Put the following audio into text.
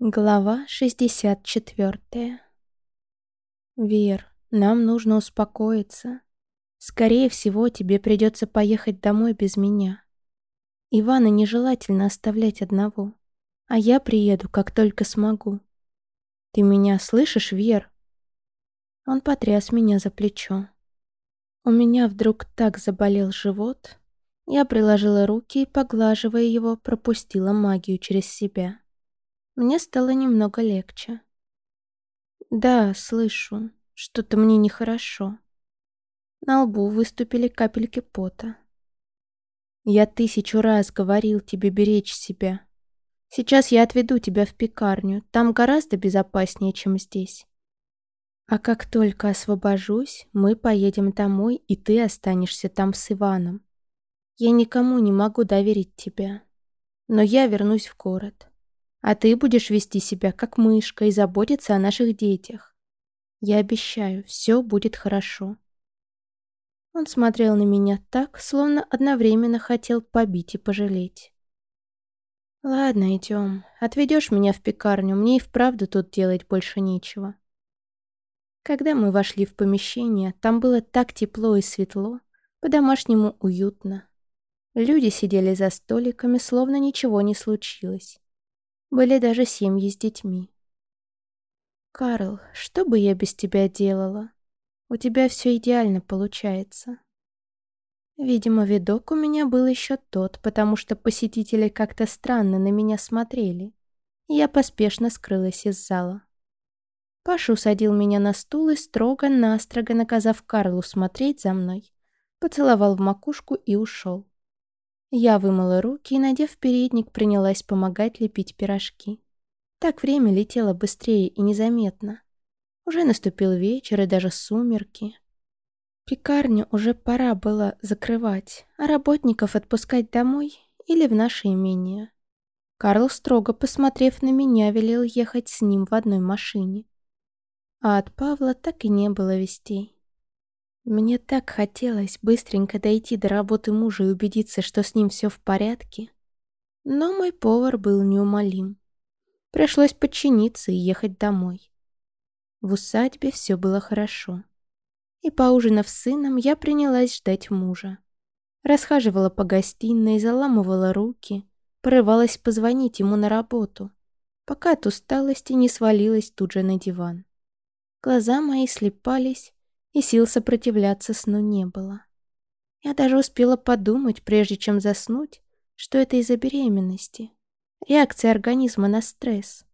Глава 64 Вер, нам нужно успокоиться. Скорее всего, тебе придется поехать домой без меня. Ивана нежелательно оставлять одного, а я приеду, как только смогу. Ты меня слышишь, Вер? Он потряс меня за плечо. У меня вдруг так заболел живот. Я приложила руки и, поглаживая его, пропустила магию через себя. Мне стало немного легче. Да, слышу. Что-то мне нехорошо. На лбу выступили капельки пота. Я тысячу раз говорил тебе беречь себя. Сейчас я отведу тебя в пекарню. Там гораздо безопаснее, чем здесь. А как только освобожусь, мы поедем домой, и ты останешься там с Иваном. Я никому не могу доверить тебя. Но я вернусь в город. А ты будешь вести себя как мышка и заботиться о наших детях. Я обещаю, все будет хорошо. Он смотрел на меня так, словно одновременно хотел побить и пожалеть. «Ладно, идем. Отведешь меня в пекарню, мне и вправду тут делать больше нечего». Когда мы вошли в помещение, там было так тепло и светло, по-домашнему уютно. Люди сидели за столиками, словно ничего не случилось. Были даже семьи с детьми. «Карл, что бы я без тебя делала? У тебя все идеально получается». Видимо, видок у меня был еще тот, потому что посетители как-то странно на меня смотрели. Я поспешно скрылась из зала. Паша усадил меня на стул и строго-настрого наказав Карлу смотреть за мной, поцеловал в макушку и ушел. Я вымыла руки и, надев передник, принялась помогать лепить пирожки. Так время летело быстрее и незаметно. Уже наступил вечер и даже сумерки. Пекарню уже пора было закрывать, а работников отпускать домой или в наше имение. Карл, строго посмотрев на меня, велел ехать с ним в одной машине. А от Павла так и не было вестей. Мне так хотелось быстренько дойти до работы мужа и убедиться, что с ним все в порядке. Но мой повар был неумолим. Пришлось подчиниться и ехать домой. В усадьбе все было хорошо. И поужинав с сыном, я принялась ждать мужа. Расхаживала по гостиной, заламывала руки, порывалась позвонить ему на работу, пока от усталости не свалилась тут же на диван. Глаза мои слепались, и сил сопротивляться сну не было. Я даже успела подумать, прежде чем заснуть, что это из-за беременности. Реакция организма на стресс.